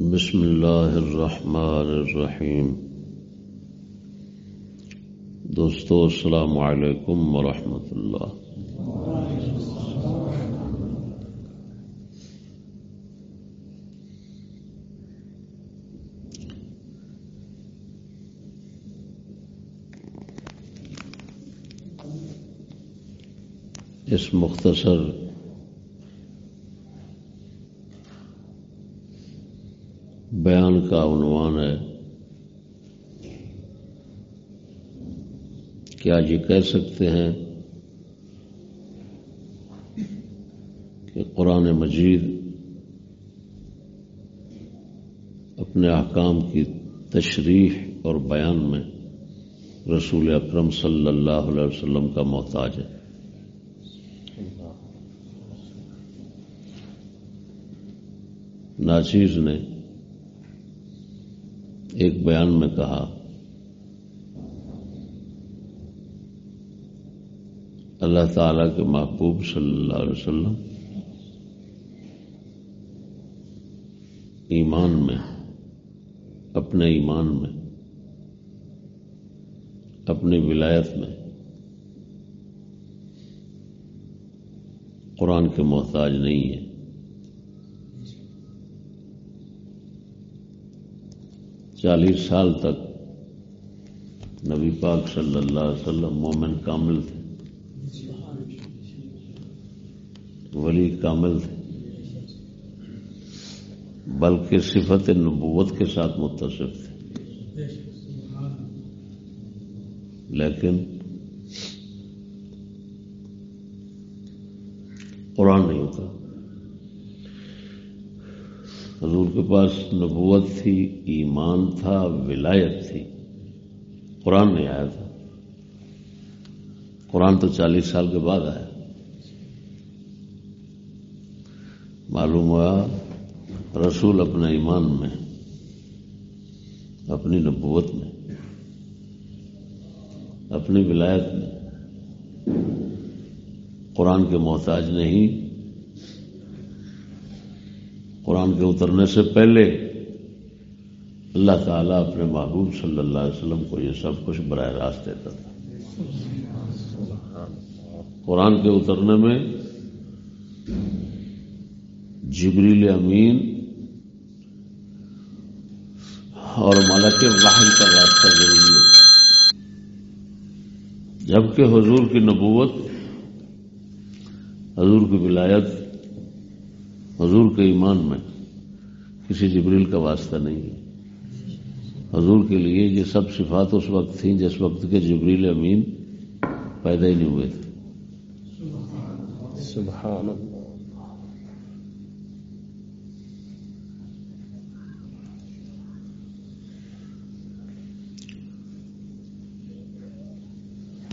بسم الله الرحمن الرحیم دوستو السلام علیکم ورحمۃ اللہ اس مختصر کا عنوان ہے۔ کیا یہ کہہ سکتے ہیں کہ قرآن مجید اپنے احکام کی تشریح اور بیان میں رسول اکرم صلی اللہ علیہ وسلم کا محتاج ہے؟ ناچیز نے ایک بیان میں کہا، اللہ تعالی کے محبوب صلی اللہ علیہ وسلم ایمان میں، اپنے ایمان میں، اپنی ولایت میں قرآن کے محتاج نہیں ہے چالیس سال تک نبی پاک صلی اللہ علیہ وسلم مومن کامل تھے۔ ولی کامل تھے۔ بلکہ صفت نبوت کے ساتھ متصف تھے۔ لیکن قرآن نہیں ہوتا۔ کے پاس نبوت تھی، ایمان تھا، ولایت تھی۔ قرآن نہیں آیا تھا۔ قرآن تو چالیس سال کے بعد آیا۔ معلوم ہوا، رسول اپنے ایمان میں، اپنی نبوت میں، اپنی ولایت میں۔ قرآن کے محتاج نہیں قرآن کے اترنے سے پہلے اللہ تعالیٰ اپنے محبوب صلی اللہ علیہ وسلم کو یہ سب کچھ براہ راست دیتا تھا۔ قرآن کے اترنے میں جبریل امین اور ملک واحد کا راستہ ضروری ہوتا جبکہ حضور کی نبوت، حضور کی ولایت حضور کے ایمان میں کسی جبریل کا واسطہ نہیں ہے۔ حضور کے لیے یہ سب صفات اس وقت تھیں جس وقت کے جبریل امین پیدا ہی نہیں ہوئے تھے۔ سبحان اللہ۔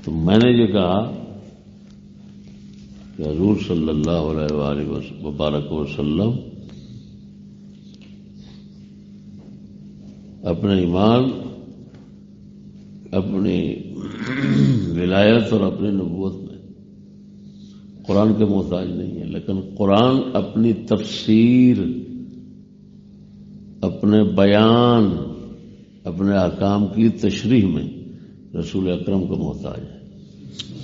تو میں نے یہ کہا کہ حضور صلی اللہ علیہ وآلہ وبارک وسلم اپنے ایمان، اپنی ولایت اور اپنی نبوت میں قرآن کے محتاج نہیں ہے، لیکن قرآن اپنی تفسیر، اپنے بیان، اپنے احکام کی تشریح میں رسول اکرم کا محتاج ہے۔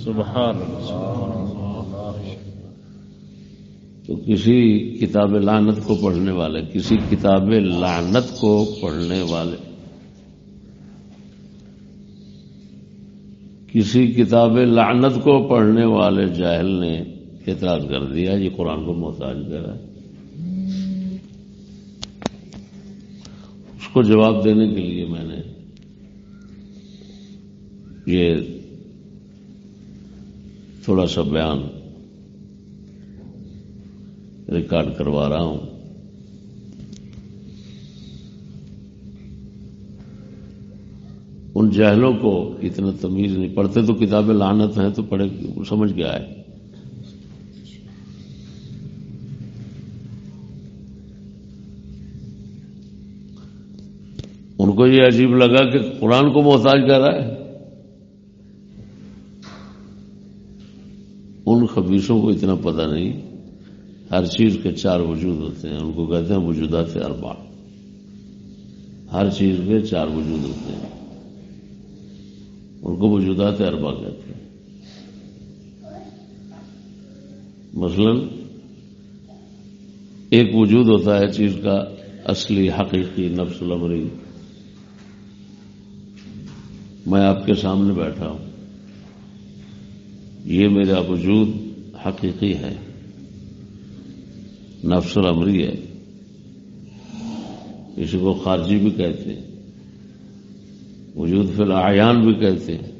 سبحان اللہ۔ تو کسی کتاب لعنت کو پڑھنے والے، کسی کتاب لعنت کو پڑھنے والے۔ کسی کتاب لعنت کو پڑھنے والے جاہل نے اعتراض کر دیا، یہ قرآن کو محتاج کر رہا ہے۔ اس کو جواب دینے کے لیے میں نے یہ تھوڑا سا بیان ریکارڈ کروا رہا ہوں۔ ان جہلوں کو اتنا تمیز نہیں، پڑھتے تو کتابیں لانت ہیں، تو پڑھے سمجھ کے آئے ان کو یہ عجیب لگا کہ قرآن کو محتاج کر رہا ہے۔ ان خبیصوں کو اتنا پتہ نہیں۔ ہر چیز کے چار وجود ہوتے ہیں، ان کو کہتے ہیں وجودات اربع۔ ہر چیز کے چار وجود ہوتے ہیں۔ ان کو وجودات اربا کہتے ہیں۔ مثلا، ایک وجود ہوتا ہے چیز کا اصلی حقیقی نفس العمری میں آپ کے سامنے بیٹھا ہوں۔ یہ میرا وجود حقیقی ہے۔ نفس العمری ہے۔ اسی کو خارجی بھی کہتے ہیں۔ وجود فی العیان بھی کہتے ہیں۔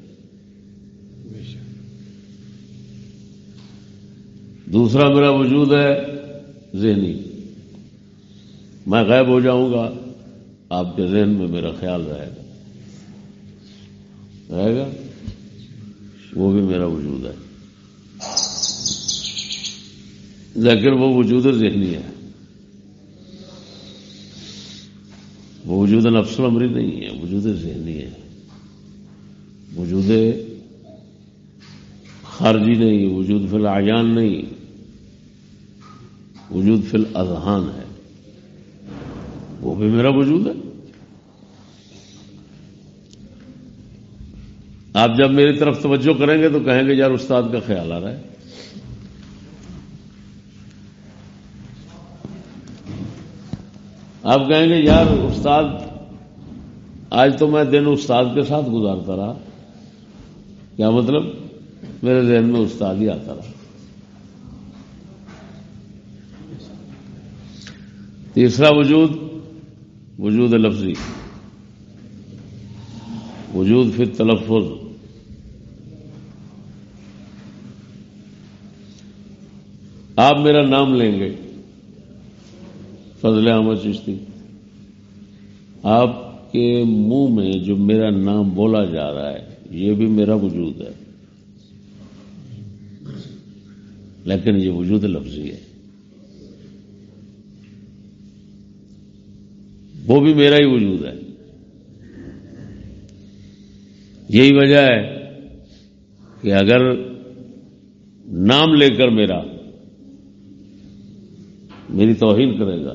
دوسرا میرا وجود ہے ذہنی۔ میں غائب ہو جاؤں گا، آپ کے ذہن میں میرا خیال رہے گا۔ رہے گا؟ وہ بھی میرا وجود ہے۔ لیکن وہ وجود ذہنی ہے۔ وہ وجود نفس العمری نہیں ہے، وجود ذہنی ہے۔ وجود خارجی نہیں، وجود فی العیان نہیں۔ وجود فی الاذہان ہے۔ وہ بھی میرا وجود ہے۔ آپ جب میری طرف توجہ کریں گے تو کہیں گے، یار استاد کا خیال آ رہا ہے۔ آپ کہیں گے، یار استاد، آج تو میں دن استاد کے ساتھ گزارتا رہا. کیا مطلب؟ میرے ذہن میں استاد ہی آتا رہا۔ تیسرا وجود وجود لفظی۔ وجود پھر تلفظ آپ میرا نام لیں گے۔ فضل احمد چشتی۔ آپ کے منہ میں جو میرا نام بولا جا رہا ہے، یہ بھی میرا وجود ہے۔ لیکن یہ وجود لفظی ہے۔ وہ بھی میرا ہی وجود ہے۔ یہی وجہ ہے کہ اگر نام لے کر میرا میری توہین کرے گا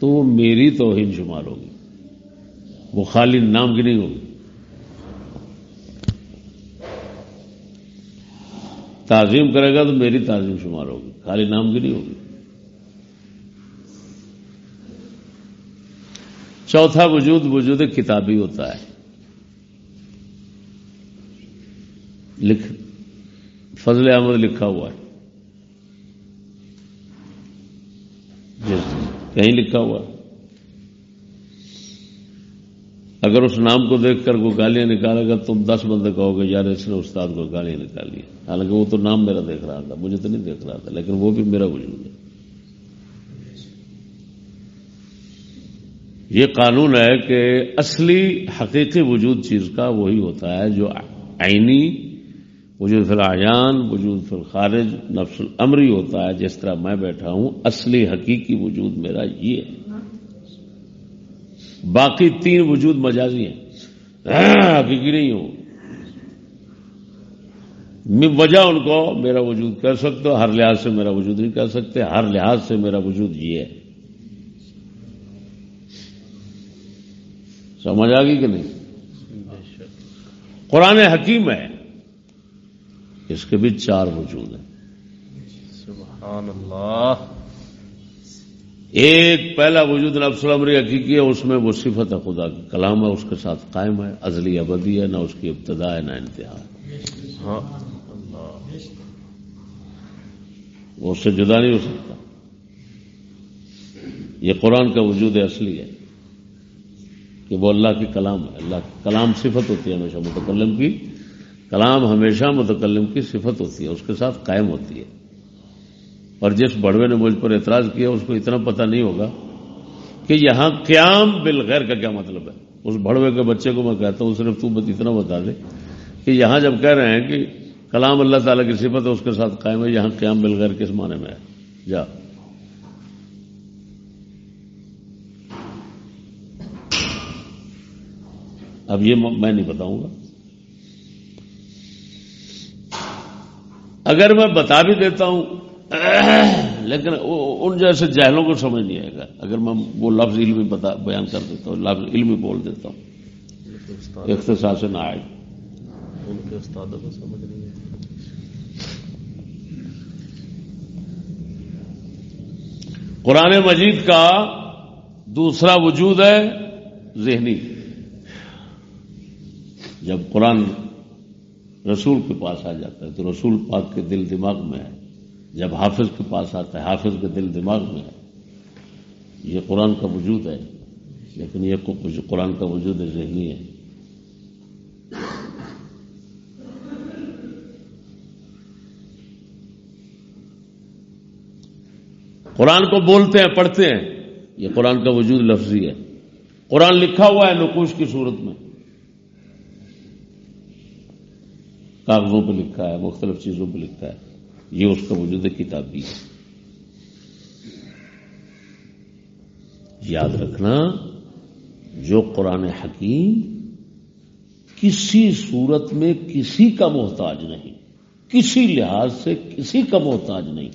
تو وہ میری توہین شمار ہوگی۔ وہ خالی نام کی نہیں ہوگی۔ تعظیم کرے گا تو میری تعظیم شمار ہوگی۔ خالی نام کی نہیں ہوگی۔ چوتھا وجود وجود کتابی ہوتا ہے۔ لکھ، فضل احمد لکھا ہوا ہے۔ کہیں لکھا ہوا اگر اس نام کو دیکھ کر وہ گالیاں نکالے گا تم دس بندے کہو گے، یار اس نے استاد کو گالیاں نکالی حالانکہ وہ تو نام میرا دیکھ رہا تھا، مجھے تو نہیں دیکھ رہا تھا، لیکن وہ بھی میرا وجود ہے۔ یہ قانون ہے کہ اصلی حقیقی وجود چیز کا وہی ہوتا ہے جو آئینی وجود فی العیان، وجود فی الخارج، نفس العمری ہوتا ہے، جس طرح میں بیٹھا ہوں، اصلی حقیقی وجود میرا یہ ہے۔ باقی تین وجود مجازی ہیں۔ ہاں، حقیقی نہیں ہوں۔ وجہ ان کو، میرا وجود کہہ سکتے ہو ہر لحاظ سے میرا وجود نہیں کہہ سکتے، ہر لحاظ سے میرا وجود یہ ہے۔ سمجھ آ گئی کہ نہیں؟ قرآن حکیم ہے۔ اس کے بھی چار وجود ہیں۔ سبحان اللہ۔ ایک پہلا وجود نفس العمری حقیقی ہے اس میں وہ صفت ہے خدا کی کلام ہے اس کے ساتھ قائم ہے ازلی ابدی ہے نہ اس کی ابتدا ہے نہ انتہا۔ ہے ہاں وہ اس سے جدا نہیں ہو سکتا۔ یہ قرآن کا وجود اصلی ہے کہ وہ اللہ کی کلام ہے۔ اللہ کی کلام صفت ہوتی ہے ہمیشہ متکلم کی۔ کلام ہمیشہ متکلم کی صفت ہوتی ہے، اس کے ساتھ قائم ہوتی ہے۔ اور جس بڑوے نے مجھ پر اعتراض کیا، اس کو اتنا پتہ نہیں ہوگا کہ یہاں قیام بالغیر کا کیا مطلب ہے۔ اس بڑوے کے بچے کو میں کہتا ہوں، صرف تو اتنا بتا دے کہ یہاں جب کہہ رہے ہیں کہ کلام اللہ تعالیٰ کی صفت ہے، اس کے ساتھ قائم ہے، یہاں قیام بالغیر کس معنی میں ہے؟ جا۔ اب یہ میں نہیں بتاؤں گا۔ اگر میں بتا بھی دیتا ہوں لیکن ان جیسے جہلوں کو سمجھ نہیں آئے گا۔ اگر میں وہ لفظ علمی بتا بیان کر دیتا ہوں لفظ علمی بول دیتا ہوں۔ اختصار سے نہ آئے ان کے استادوں کو سمجھ نہیں ہے قرآن مجید کا دوسرا وجود ہے ذہنی۔ جب قرآن رسول کے پاس آ جاتا ہے تو رسول پاک کے دل دماغ میں ہے۔ جب حافظ کے پاس آتا ہے، حافظ کے دل دماغ میں ہے۔ یہ قرآن کا وجود ہے، لیکن یہ قرآن کا وجود ذہنی ہے۔ قرآن کو بولتے ہیں، پڑھتے ہیں۔ یہ قرآن کا وجود لفظی ہے۔ قرآن لکھا ہوا ہے نقوش کی صورت میں۔ کاغذوں پہ لکھا ہے، مختلف چیزوں پہ لکھا ہے۔ یہ اس کا وجود کتابی ہے۔ یاد رکھنا، جو قرآن حکیم کسی صورت میں کسی کا محتاج نہیں، کسی لحاظ سے کسی کا محتاج نہیں،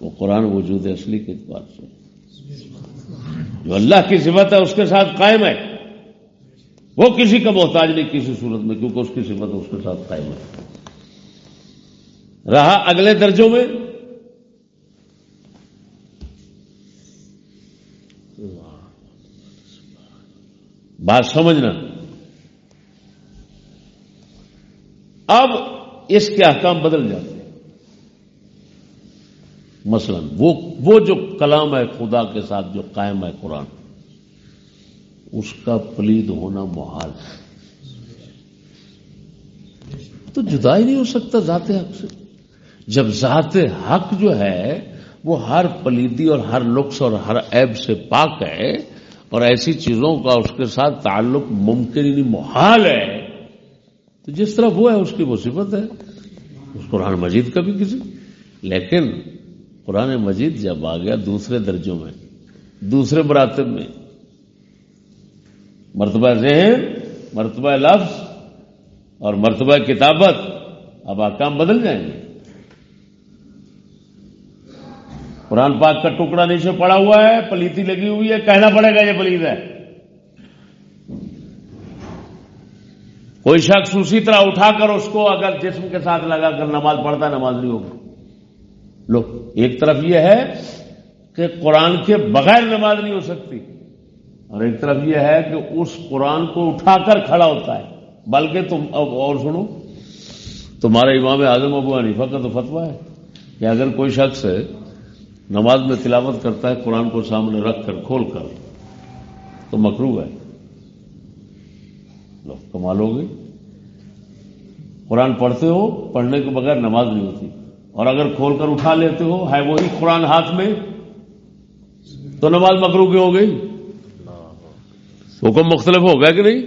وہ قرآن وجود اصلی کے اعتبار سے۔ جو اللہ کی صفت ہے، اس کے ساتھ قائم ہے۔ وہ کسی کا محتاج نہیں، کسی صورت میں، کیونکہ اس کی صفت اس کے ساتھ قائم ہے۔ رہا اگلے درجوں میں۔ بات سمجھنا۔ اب اس کے احکام بدل جاتے ہیں۔ مثلا وہ وہ جو کلام ہے خدا کے ساتھ جو قائم ہے قرآن۔ اس کا پلید ہونا محال ہے۔ تو جدا ہی نہیں ہو سکتا ذات حق سے۔ جب ذات حق جو ہے، وہ ہر پلیدی اور ہر نقص اور ہر عیب سے پاک ہے اور ایسی چیزوں کا اس کے ساتھ تعلق ممکن ہی نہیں، محال ہے۔ تو جس طرح وہ ہے، اس کی وہ صفت ہے۔ اس قرآن مجید کا بھی کسی۔ لیکن قرآن مجید جب آ گیا دوسرے درجوں میں، دوسرے مراتب میں مرتبہ ذہن، مرتبہ لفظ اور مرتبہ کتابت اب آکام بدل جائیں گے۔ قرآن پاک کا ٹکڑا نیچے پڑا ہوا ہے، پلیتی لگی ہوئی ہے، کہنا پڑے گا یہ پلیت ہے۔ کوئی شخص اسی طرح اٹھا کر اس کو اگر جسم کے ساتھ لگا کر نماز پڑھتا ہے، نماز نہیں ہوگی۔ لو، ایک طرف یہ ہے کہ قرآن کے بغیر نماز نہیں ہو سکتی۔ اور ایک طرف یہ ہے کہ اس قرآن کو اٹھا کر کھڑا ہوتا ہے۔ بلکہ تم اب اور سنو، تمہارے امام اعظم ابو حنیفہ کا تو فتوا ہے کہ اگر کوئی شخص نماز میں تلاوت کرتا ہے، قرآن کو سامنے رکھ کر، کھول کر، تو مکرو ہے۔ لو، کمال ہوگی قرآن پڑھتے ہو، پڑھنے کے بغیر نماز نہیں ہوتی۔ اور اگر کھول کر اٹھا لیتے ہو، ہے وہی قرآن ہاتھ میں، تو نماز مکرو کی ہو گئی؟ حکم مختلف ہو گیا کہ نہیں؟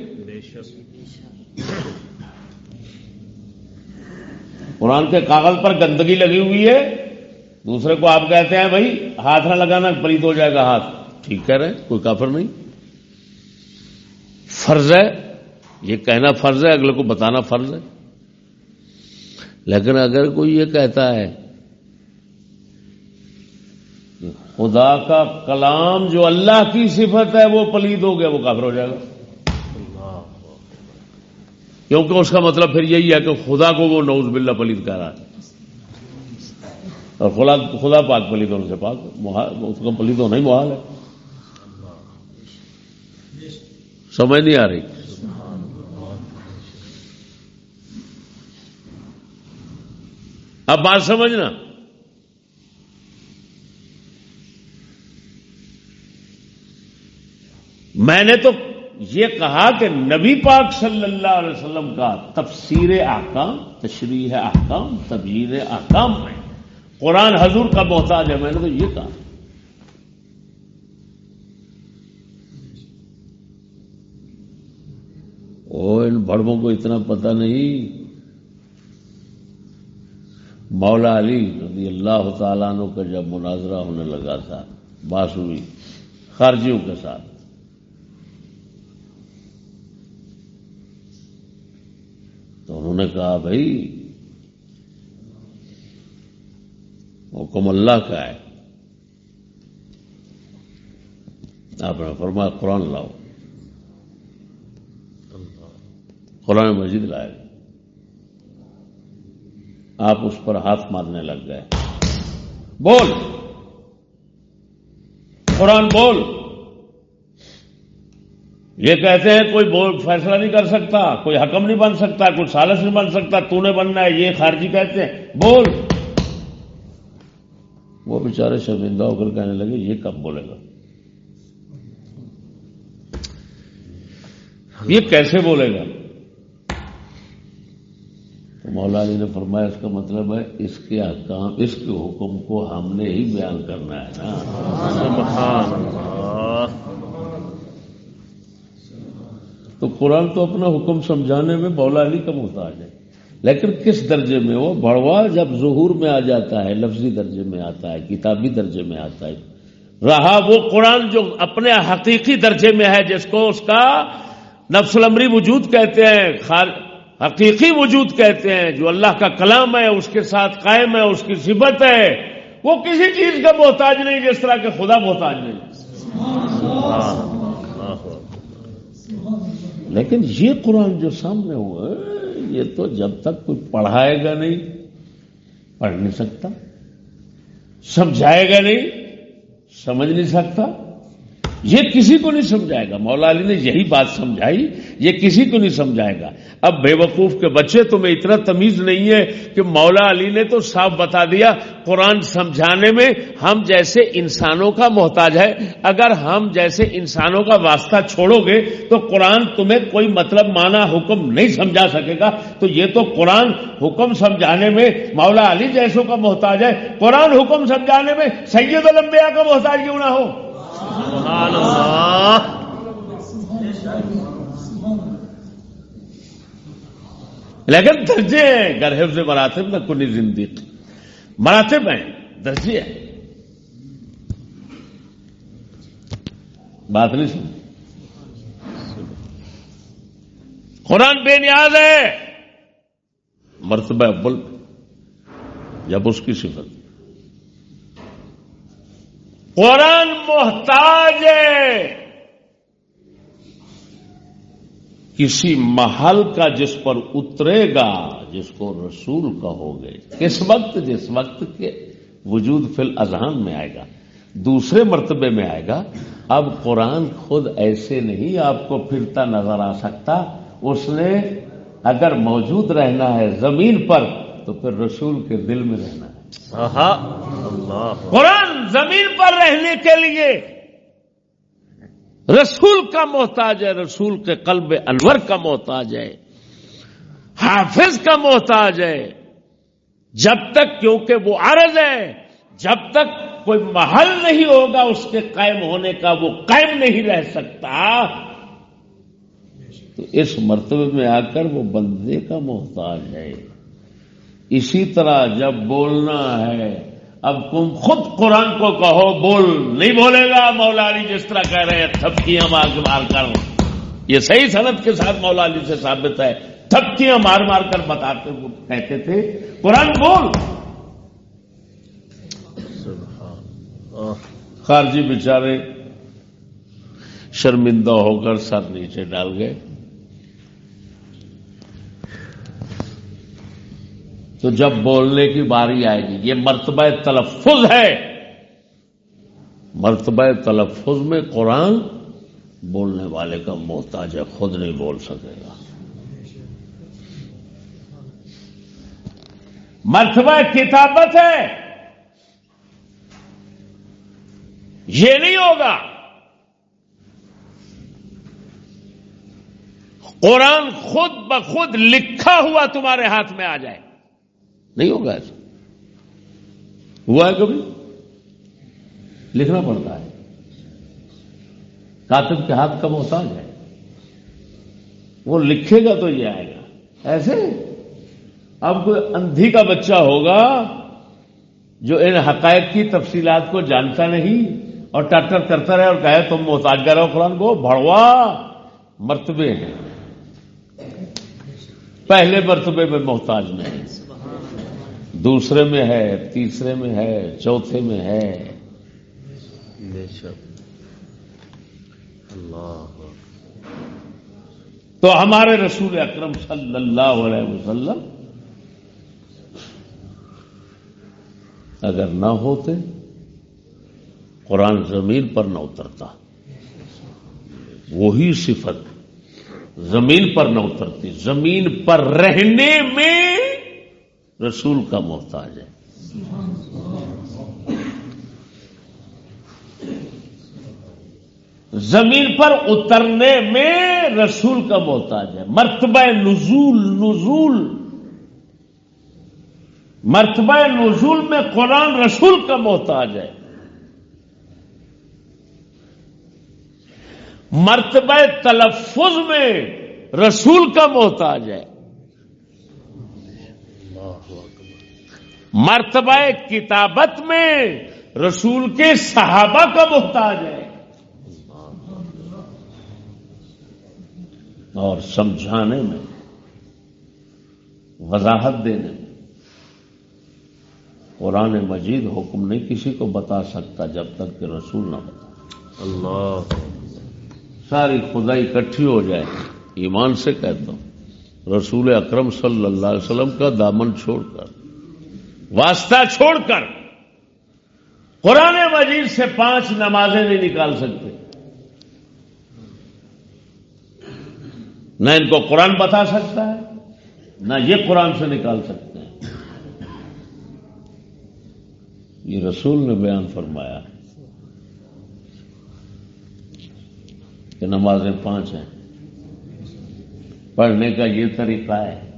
قرآن کے کاغذ پر گندگی لگی ہوئی ہے، دوسرے کو آپ کہتے ہیں بھائی، ہاتھ نہ لگانا پلیت ہو جائے گا ہاتھ۔ ٹھیک کہہ رہے ہیں، کوئی کافر نہیں۔ فرض ہے، یہ کہنا فرض ہے، اگلے کو بتانا فرض ہے۔ لیکن اگر کوئی یہ کہتا ہے خدا کا کلام جو اللہ کی صفت ہے، وہ پلید ہو گیا، وہ کافر ہو جائے گا۔ کیونکہ اس کا مطلب پھر یہی ہے کہ خدا کو وہ نوز باللہ پلید کہہ رہا ہے۔ اور خدا خدا پاک پلید ہونے سے پاک۔ اس کا پلید ہونا ہی محال ہے۔ سمجھ نہیں آ رہی۔ اب بات سمجھنا۔ میں نے تو یہ کہا کہ نبی پاک صلی اللہ علیہ وسلم کا تفسیر احکام، تشریح احکام تبیر احکام ہے قرآن حضور کا محتاج ہے، میں نے تو یہ کہا۔ او ان بڑوں کو اتنا پتہ نہیں۔ مولا علی رضی اللہ تعالیٰ عنہ کا جب مناظرہ ہونے لگا تھا، باسوئی خارجیوں کے ساتھ انہوں نے کہا بھائی، حکم اللہ کا ہے۔ آپ نے فرمایا قرآن لاؤ۔ قرآن مسجد لائے۔ آپ اس پر ہاتھ مارنے لگ گئے۔ بول۔ قرآن بول۔ یہ کہتے ہیں کوئی بول فیصلہ نہیں کر سکتا، کوئی حکم نہیں بن سکتا، کوئی سالس نہیں بن سکتا، تو نے بننا ہے، یہ خارجی کہتے ہیں۔ بول۔ وہ بیچارے شرمندہ ہو کر کہنے لگے، یہ کب بولے گا؟ یہ کیسے بولے گا؟ تو مولا علی نے فرمایا، اس کا مطلب ہے، اس کے احکام، اس کے حکم کو ہم نے ہی بیان کرنا ہے نا۔ تو قرآن تو اپنا حکم سمجھانے میں مولا علی کا محتاج ہے۔ لیکن کس درجے میں وہ؟ بڑوا جب ظہور میں آ جاتا ہے لفظی درجے میں آتا ہے کتابی درجے میں آتا ہے۔ رہا وہ قرآن جو اپنے حقیقی درجے میں ہے جس کو اس کا نفس العمری وجود کہتے ہیں حقیقی وجود کہتے ہیں جو اللہ کا کلام ہے اس کے ساتھ قائم ہے اس کی صفت ہے۔ وہ کسی چیز کا محتاج نہیں جس طرح کہ خدا محتاج نہیں۔ لیکن یہ قرآن جو سامنے ہوا ہے یہ تو جب تک کوئی پڑھائے گا نہیں، پڑھ نہیں سکتا، سمجھائے گا نہیں، سمجھ نہیں سکتا۔ یہ کسی کو نہیں سمجھائے گا۔ مولا علی نے یہی بات سمجھائی، یہ کسی کو نہیں سمجھائے گا۔ اب بے وقوف کے بچے، تمہیں اتنا تمیز نہیں ہے کہ مولا علی نے تو صاف بتا دیا، قرآن سمجھانے میں ہم جیسے انسانوں کا محتاج ہے۔ اگر ہم جیسے انسانوں کا واسطہ چھوڑو گے، تو قرآن تمہیں کوئی مطلب مانا حکم نہیں سمجھا سکے گا۔ تو یہ تو قرآن حکم سمجھانے میں مولا علی جیسوں کا محتاج ہے۔ قرآن حکم سمجھانے میں سید الانبیاء کا محتاج کیوں نہ ہو؟ سبحان اللہ. لیکن درجے ہیں گر حفظ مراتب میں کنی زندگی. مراتب ہیں، درجے ہیں. بات نہیں سن قرآن بے نیاز ہے. مرتبہ ابل، جب اس کی صفت. قرآن محتاج ہے۔ کسی محل کا جس پر اترے گا جس کو رسول کہو گے کس وقت جس وقت کے وجود فل اذہان میں آئے گا دوسرے مرتبے میں آئے گا۔ اب قرآن خود ایسے نہیں آپ کو پھرتا نظر آ سکتا۔ اس نے اگر موجود رہنا ہے زمین پر تو پھر رسول کے دل میں رہنا ہے۔ قرآن زمین پر رہنے کے لیے رسول کا محتاج ہے، رسول کے قلب انور کا محتاج ہے، حافظ کا محتاج ہے۔ جب تک کیونکہ وہ عرض ہے، جب تک کوئی محل نہیں ہوگا، اس کے قائم ہونے کا وہ قائم نہیں رہ سکتا۔ تو اس مرتبے میں آ کر وہ بندے کا محتاج ہے۔ اسی طرح جب بولنا ہے اب تم خود قرآن کو کہو بول نہیں بولے گا۔ مولا علی جس طرح کہہ رہے ہیں تھپکیاں مار کے مار کر۔ یہ صحیح صنعت کے ساتھ مولا علی سے ثابت ہے۔ تھپکیاں مار مار کر بتاتے کہتے تھے۔ قرآن بول۔ خارجی بیچارے شرمندہ ہو کر سر نیچے ڈال گئے۔ تو جب بولنے کی باری آئے گی، یہ مرتبہ تلفظ ہے۔ مرتبہ تلفظ میں قرآن بولنے والے کا محتاج ہے، خود نہیں بول سکے گا۔ مرتبہ کتابت ہے۔ یہ نہیں ہوگا۔ قرآن خود بخود لکھا ہوا تمہارے ہاتھ میں آ جائے۔ نہیں ہوگا ایسا۔ ہوا ہے کبھی؟ لکھنا پڑتا ہے۔ کاتب کے ہاتھ کا محتاج ہے؟ وہ لکھے گا تو یہ آئے گا۔ ایسے؟ اب کوئی اندھی کا بچہ ہوگا جو ان حقائق کی تفصیلات کو جانتا نہیں اور ٹاٹر کرتا رہے اور کہے تم محتاج کر رہے ہو قرآن کو بڑوا مرتبے ہیں۔ پہلے مرتبے میں محتاج نہیں۔ دوسرے میں ہے تیسرے میں ہے چوتھے میں ہے۔ اللہ۔ تو ہمارے رسول اکرم صلی اللہ علیہ وسلم اگر نہ ہوتے قرآن زمین پر نہ اترتا۔ وہی صفت زمین پر نہ اترتی۔ زمین پر رہنے میں رسول کا محتاج ہے۔ زمین پر اترنے میں رسول کا محتاج ہے۔ مرتبہ نزول نزول۔ مرتبہ نزول میں قرآن رسول کا محتاج ہے۔ مرتبہ تلفظ میں رسول کا محتاج ہے۔ مرتبہ کتابت میں رسول کے صحابہ کا محتاج ہے۔ اور سمجھانے میں وضاحت دینے میں قرآن مجید حکم نہیں کسی کو بتا سکتا جب تک کہ رسول نہ بتا۔ اللہ۔ ساری خدا اکٹھی ہو جائے۔ ایمان سے کہتا ہوں رسول اکرم صلی اللہ علیہ وسلم کا دامن چھوڑ کر۔ واسطہ چھوڑ کر قرآن مجید سے پانچ نمازیں نہیں نکال سکتے۔ نہ ان کو قرآن بتا سکتا ہے، نہ یہ قرآن سے نکال سکتے ہیں۔ یہ رسول نے بیان فرمایا کہ نمازیں پانچ ہیں۔ پڑھنے کا یہ طریقہ ہے۔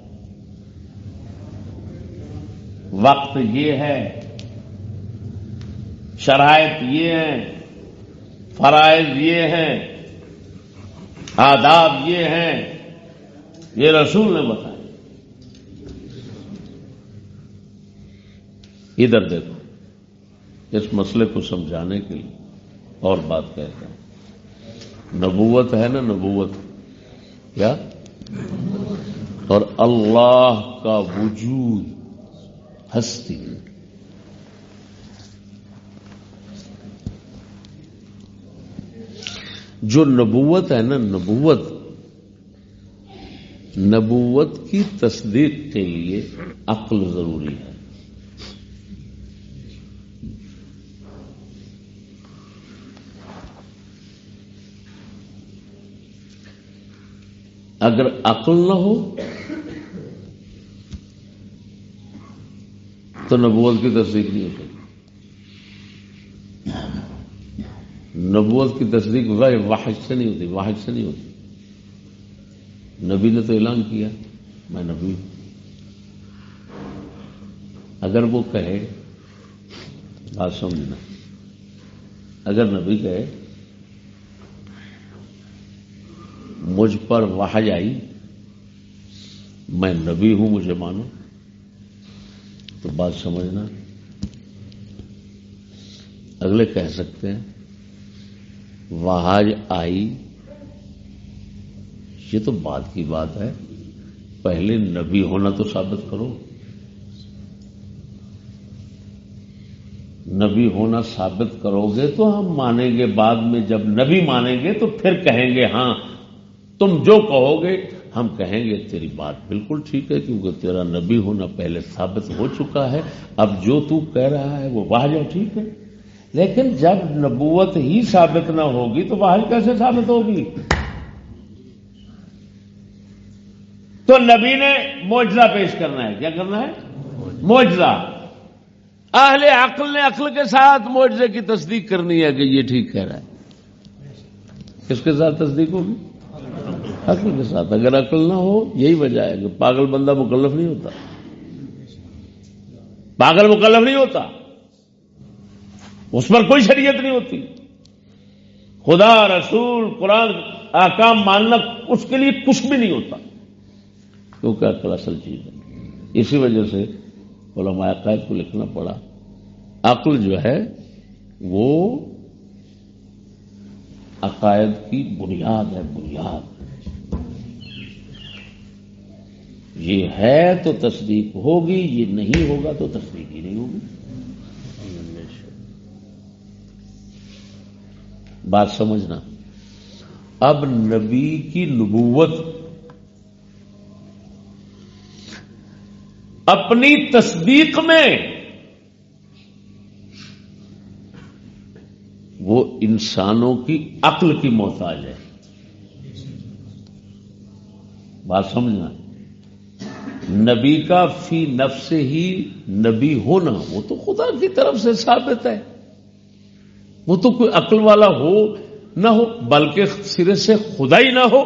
وقت یہ ہے، شرائط یہ ہیں، فرائض یہ ہیں، آداب یہ ہیں، یہ رسول نے بتایا۔ ادھر دیکھو، اس مسئلے کو سمجھانے کے لیے اور بات کہتے ہیں نبوت ہے نا نبوت، کیا؟ اور اللہ کا وجود ہستی۔ جو نبوت ہے نا، نبوت۔ نبوت کی تصدیق کے لیے عقل ضروری ہے۔ اگر عقل نہ ہو تو نبوت کی تصدیق نہیں ہو سکتی نبوت کی تصدیق واحد سے نہیں ہوتی واحد سے نہیں ہوتی۔ نبی نے تو اعلان کیا، میں نبی ہوں۔ اگر وہ کہے، بات سمجھنا۔ اگر نبی کہے، مجھ پر وحج آئی، میں نبی ہوں، مجھے مانو۔ تو بات سمجھنا۔ اگلے کہہ سکتے ہیں وحاج آئی۔ یہ تو بات کی بات ہے۔ پہلے نبی ہونا تو ثابت کرو۔ نبی ہونا ثابت کرو گے تو ہم مانیں گے بعد میں۔ جب نبی مانیں گے تو پھر کہیں گے ہاں تم جو کہو گے ہم کہیں گے، تیری بات بالکل ٹھیک ہے کیونکہ تیرا نبی ہونا پہلے ثابت ہو چکا ہے، اب جو تو کہہ رہا ہے وہ واحج ٹھیک ہے. لیکن جب نبوت ہی ثابت نہ ہوگی تو واحج کیسے ثابت ہوگی؟ تو نبی نے موجزہ پیش کرنا ہے، کیا کرنا ہے؟ موجزہ اہل عقل نے عقل کے ساتھ معجزے کی تصدیق کرنی ہے کہ یہ ٹھیک کہہ رہا ہے۔ کس کے ساتھ تصدیق ہوگی؟ عقل کے ساتھ۔ اگر عقل نہ ہو، یہی وجہ ہے کہ پاگل بندہ مکلف نہیں ہوتا۔ پاگل مکلف نہیں ہوتا۔ اس پر کوئی شریعت نہیں ہوتی۔ خدا، رسول، قرآن، آکام ماننا اس کے لیے کچھ بھی نہیں ہوتا۔ کیونکہ عقل اصل چیز ہے۔ اسی وجہ سے علماء عقائد کو لکھنا پڑا۔ عقل جو ہے، وہ عقائد کی بنیاد ہے، بنیاد۔ یہ ہے تو تصدیق ہوگی، یہ نہیں ہوگا تو تصدیق ہی نہیں ہوگی۔ بات سمجھنا۔ اب نبی کی نبوت اپنی تصدیق میں وہ انسانوں کی عقل کی محتاج ہے۔ بات سمجھنا۔ نبی کا فی نفس ہی نبی ہونا، وہ تو خدا کی طرف سے ثابت ہے۔ وہ تو کوئی عقل والا ہو نہ ہو، بلکہ سرے سے خدا ہی نہ ہو۔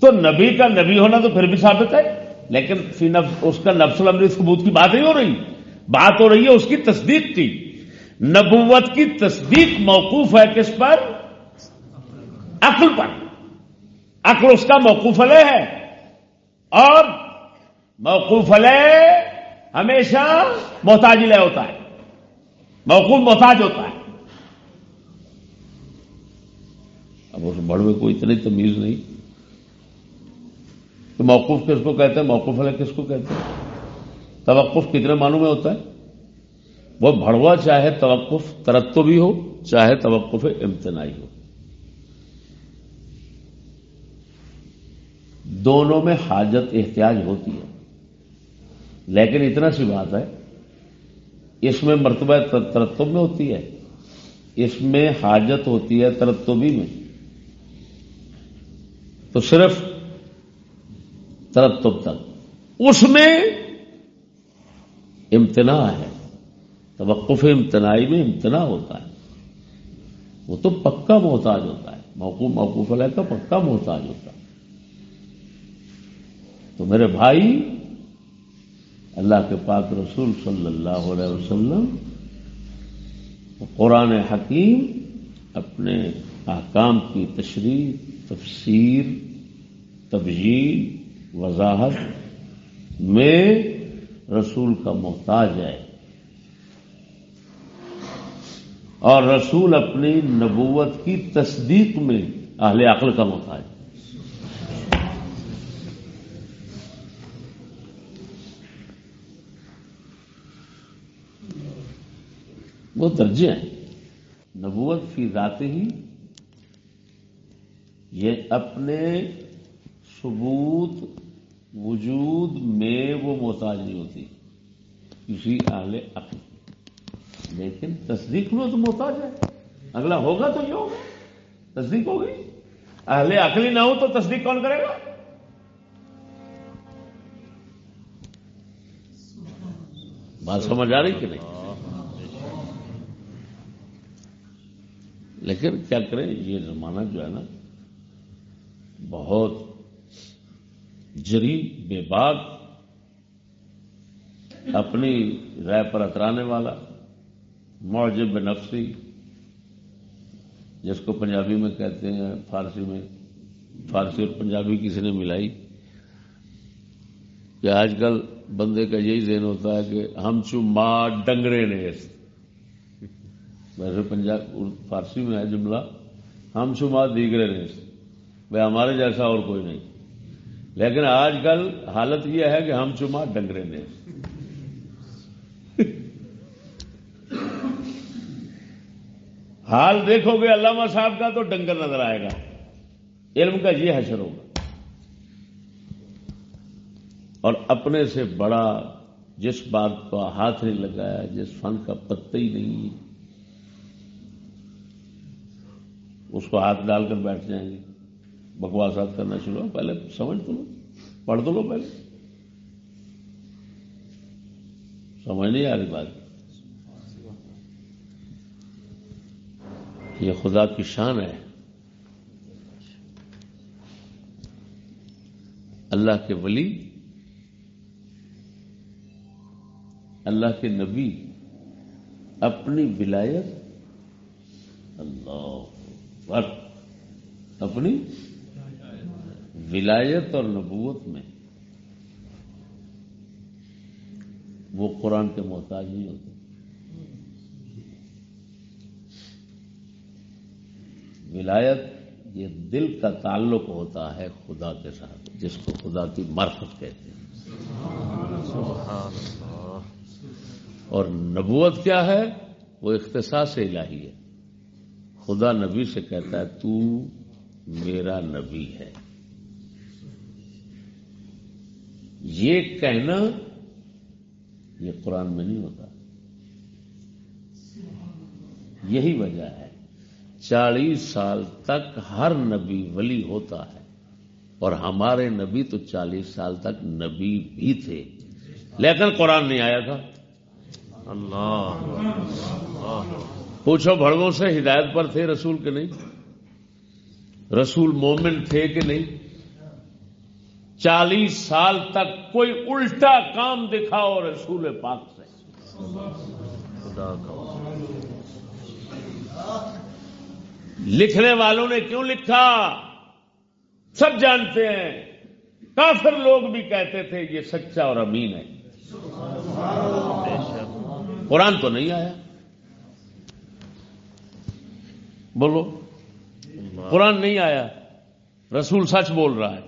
تو نبی کا نبی ہونا تو پھر بھی ثابت ہے، لیکن فی نفس اس کا نفس الامری ثبوت کی بات نہیں ہو رہی۔ بات ہو رہی ہے اس کی تصدیق کی۔ نبوت کی تصدیق موقوف ہے کس پر؟ عقل پر۔ عقل اس کا موقوف علیہ ہے۔ اور موقوف علیہ ہمیشہ محتاج لے ہوتا ہے۔ موقوف محتاج ہوتا ہے۔ اب اس بڑھ میں کوئی اتنی تمیز نہیں۔ تو موقف کس کو کہتے ہیں؟ موقف علیہ کس کو کہتے ہیں؟ توقف کتنے معنوں میں ہوتا ہے؟ وہ بڑھوا چاہے توقف ترتو بھی ہو، چاہے توقف امتناعی ہو۔ دونوں میں حاجت احتیاج ہوتی ہے۔ لیکن اتنا سی بات ہے، اس میں مرتبہ ترتب میں ہوتی ہے۔ اس میں حاجت ہوتی ہے ترتبی میں۔ تو صرف ترتب تک۔ اس میں امتناع ہے۔ توقف امتناعی میں امتناع ہوتا ہے۔ وہ تو پکا محتاج ہوتا ہے۔ موقوف موقوف علیہ کا پکا محتاج ہوتا ہے۔ تو میرے بھائی، اللہ کے پاک رسول صلی اللہ علیہ وسلم قرآن حکیم اپنے احکام کی تشریح، تفسیر، تبجیل، وضاحت میں رسول کا محتاج ہے۔ اور رسول اپنی نبوت کی تصدیق میں اہل عقل کا محتاج ہے۔ وہ درجے ہیں۔ نبوت فی ذات ہی یہ اپنے ثبوت وجود میں وہ محتاج نہیں ہوتی۔ کسی اہل عقل۔ لیکن تصدیق میں تو محتاج ہے۔ اگلا ہوگا تو یہ ہوگا۔ تصدیق ہوگی۔ اہل عقلی نہ ہو تو تصدیق کون کرے گا؟ بات سمجھ آ رہی کہ نہیں؟ لیکن کیا کریں، یہ زمانہ جو ہے نا، بہت جری بے باغ اپنی رائے پر اترانے والا، معجب نفسی، جس کو پنجابی میں کہتے ہیں، فارسی میں، فارسی اور پنجابی کسی نے ملائی۔ کہ آج کل بندے کا یہی ذہن ہوتا ہے کہ ہم چو ماں ڈنگرے نے ویسے پنجاب، فارسی میں ہے جملہ، ہم شمار دیگرے نہیں بھائی، ہمارے جیسا اور کوئی نہیں۔ لیکن آج کل حالت یہ ہے کہ ہم چما ڈنگرے نے حال دیکھو گے علامہ صاحب کا تو ڈنگر نظر آئے گا۔ علم کا یہ حشر ہوگا۔ اور اپنے سے بڑا جس بات کا ہاتھ نہیں لگایا، جس فن کا پتہ ہی نہیں اس کو ہاتھ ڈال کر بیٹھ جائیں گے۔ بکواسات کرنا شروع ہو۔ پہلے سمجھ تو لو، پڑھ تو لو پہلے۔ سمجھ نہیں آ رہی بات۔ یہ خدا کی شان ہے۔ اللہ کے ولی، اللہ کے نبی، اپنی ولایت۔ اللہ۔ اپنی ولایت اور نبوت میں۔ وہ قرآن کے محتاج نہیں ہوتے۔ ولایت، یہ دل کا تعلق ہوتا ہے خدا کے ساتھ، جس کو خدا کی مرفت کہتے ہیں۔ اور نبوت کیا ہے؟ وہ اختصاص الہی ہے۔ خدا نبی سے کہتا ہے، تو میرا نبی ہے۔ یہ کہنا یہ قرآن میں نہیں ہوتا۔ یہی وجہ ہے۔ چالیس سال تک ہر نبی ولی ہوتا ہے۔ اور ہمارے نبی تو چالیس سال تک نبی بھی تھے۔ لیکن قرآن نہیں آیا تھا۔ اللہ پوچھو بڑوں سے ہدایت پر تھے رسول کے نہیں؟ رسول مومن تھے کہ نہیں؟ چالیس سال تک کوئی الٹا کام دکھاؤ رسول پاک سے۔ خدا کا۔ لکھنے والوں نے کیوں لکھا؟ سب جانتے ہیں۔ کافر لوگ بھی کہتے تھے یہ سچا اور امین ہے۔ قرآن تو نہیں آیا؟ بولو۔ قرآن نہیں آیا۔ رسول سچ بول رہا ہے۔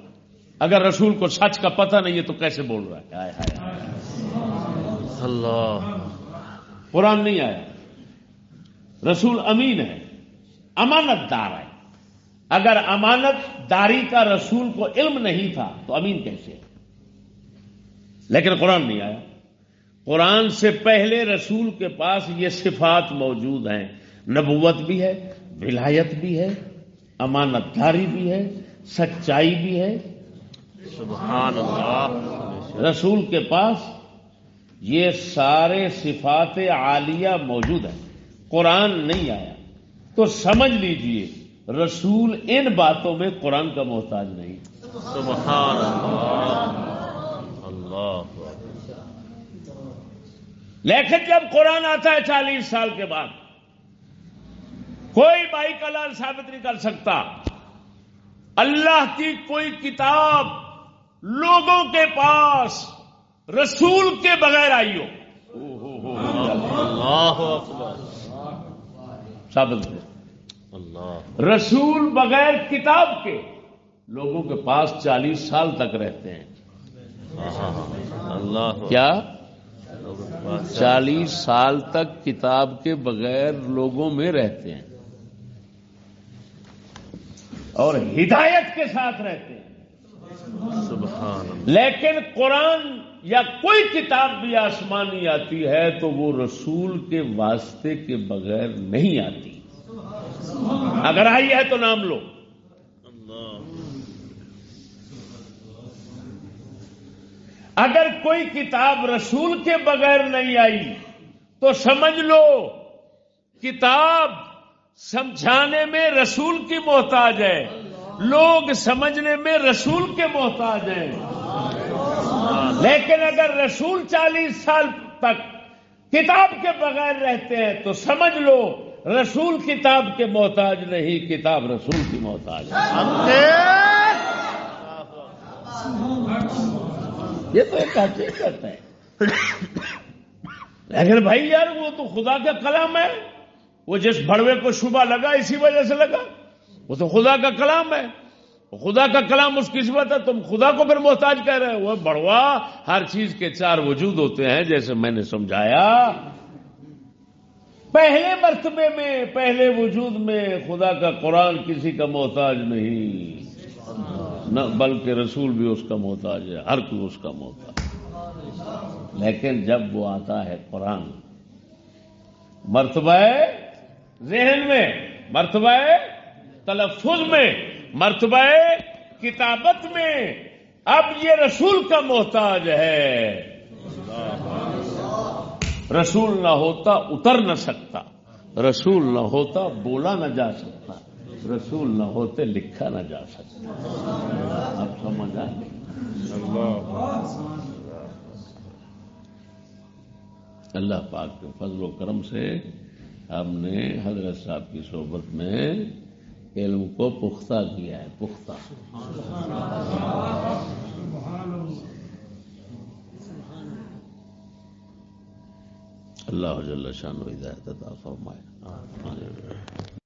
اگر رسول کو سچ کا پتہ نہیں ہے تو کیسے بول رہا ہے۔ اللہ۔ قرآن نہیں آیا۔ رسول امین ہے۔ امانت دار ہے۔ اگر امانت داری کا رسول کو علم نہیں تھا تو امین کیسے؟ لیکن قرآن نہیں آیا۔ قرآن سے پہلے رسول کے پاس یہ صفات موجود ہیں۔ نبوت بھی ہے۔ ولایت بھی ہے امانت داری بھی ہے سچائی بھی ہے۔ سبحان اللہ۔ رسول کے پاس یہ سارے صفات عالیہ موجود ہیں۔ قرآن نہیں آیا۔ تو سمجھ لیجیے رسول ان باتوں میں قرآن کا محتاج نہیں۔ سبحان اللہ۔ اللہ۔ لیکن جب قرآن آتا ہے چالیس سال کے بعد کوئی بائی کا لال ثابت نہیں کر سکتا۔ اللہ کی کوئی کتاب لوگوں کے پاس رسول کے بغیر آئی ہو۔ ثابت اللہ۔ رسول بغیر کتاب کے لوگوں کے پاس چالیس سال تک رہتے ہیں۔ اللہ۔ کیا؟ چالیس سال تک کتاب کے بغیر لوگوں میں رہتے ہیں۔ اور ہدایت کے ساتھ رہتے ہیں۔ سبحان لیکن قرآن یا کوئی کتاب بھی آسمانی آتی ہے تو وہ رسول کے واسطے کے بغیر نہیں آتی۔ اگر آئی ہے تو نام لو۔ اگر کوئی کتاب رسول کے بغیر نہیں آئی تو سمجھ لو کتاب سمجھانے میں رسول کی محتاج ہے۔ لوگ سمجھنے میں رسول کے محتاج ہیں۔ لیکن اگر رسول چالیس سال تک کتاب کے بغیر رہتے ہیں تو سمجھ لو، رسول کتاب کے محتاج نہیں، کتاب رسول کی محتاج ہے۔ یہ تو ایک حقیقت ہے۔ لیکن بھائی یار، وہ تو خدا کا کلام ہے۔ وہ جس بڑوے کو شبہ لگا اسی وجہ سے لگا۔ وہ تو خدا کا کلام ہے۔ خدا کا کلام اس کی صفت ہے۔ تم خدا کو پھر محتاج کہہ رہے ہو۔ وہ بڑوا ہر چیز کے چار وجود ہوتے ہیں جیسے میں نے سمجھایا۔ پہلے مرتبے میں، پہلے وجود میں خدا کا قرآن کسی کا محتاج نہیں۔ نہ، بلکہ رسول بھی اس کا محتاج ہے۔ ہر کوئی اس کا محتاج لیکن جب وہ آتا ہے قرآن، مرتبہ ذہن میں، مرتبہ تلفظ میں، مرتبہ کتابت میں اب یہ رسول کا محتاج ہے۔ رسول نہ ہوتا اتر نہ سکتا، رسول نہ ہوتا بولا نہ جا سکتا، رسول نہ ہوتے لکھا نہ جا سکتا۔ اب سمجھ آ اللہ پاک کے فضل و کرم سے ہم نے حضرت صاحب کی صحبت میں علم کو پختہ کیا ہے، پختہ۔ اللہ جل شان و ہدایت عطا فرمائے۔